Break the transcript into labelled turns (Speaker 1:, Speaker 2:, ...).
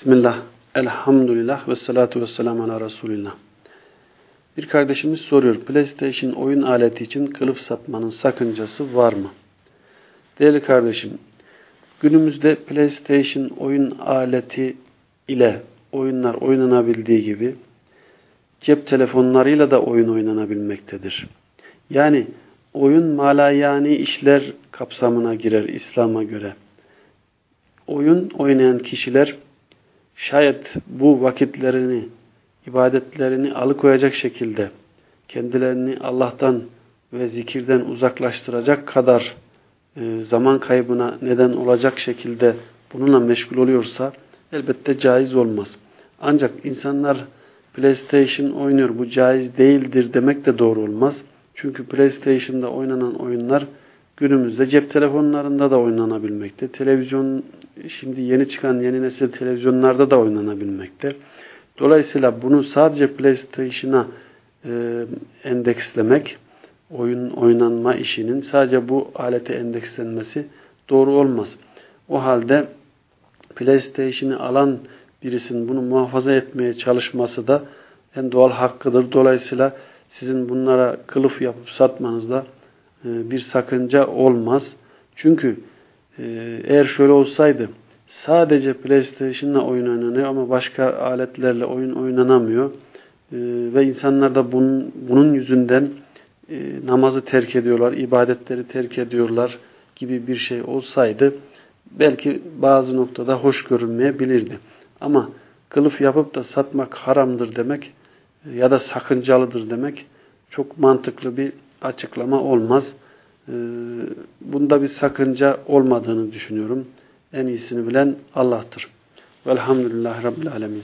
Speaker 1: Bismillah, elhamdülillah ve salatu ve selamu ala Resulillah. Bir kardeşimiz soruyor, PlayStation oyun aleti için kılıf satmanın sakıncası var mı? Değerli kardeşim, günümüzde PlayStation oyun aleti ile oyunlar oynanabildiği gibi cep telefonlarıyla da oyun oynanabilmektedir. Yani oyun malayani işler kapsamına girer İslam'a göre. Oyun oynayan kişiler şayet bu vakitlerini, ibadetlerini alıkoyacak şekilde kendilerini Allah'tan ve zikirden uzaklaştıracak kadar e, zaman kaybına neden olacak şekilde bununla meşgul oluyorsa elbette caiz olmaz. Ancak insanlar PlayStation oynuyor bu caiz değildir demek de doğru olmaz. Çünkü PlayStation'da oynanan oyunlar günümüzde cep telefonlarında da oynanabilmekte. Televizyon şimdi yeni çıkan yeni nesil televizyonlarda da oynanabilmekte. Dolayısıyla bunu sadece PlayStation'a e, endekslemek, oyun oynanma işinin sadece bu alete endekslenmesi doğru olmaz. O halde PlayStation'ı alan birisinin bunu muhafaza etmeye çalışması da en doğal hakkıdır. Dolayısıyla sizin bunlara kılıf yapıp satmanızda e, bir sakınca olmaz. Çünkü e, eğer şöyle olsaydı sadece PlayStation'la oyun oynanıyor ama başka aletlerle oyun oynanamıyor e, ve insanlar da bunun, bunun yüzünden namazı terk ediyorlar, ibadetleri terk ediyorlar gibi bir şey olsaydı belki bazı noktada hoş görünmeyebilirdi. Ama kılıf yapıp da satmak haramdır demek ya da sakıncalıdır demek çok mantıklı bir açıklama olmaz. Ee, bunda bir sakınca olmadığını düşünüyorum. En iyisini bilen Allah'tır. Velhamdülillahi Rabbil Alemin.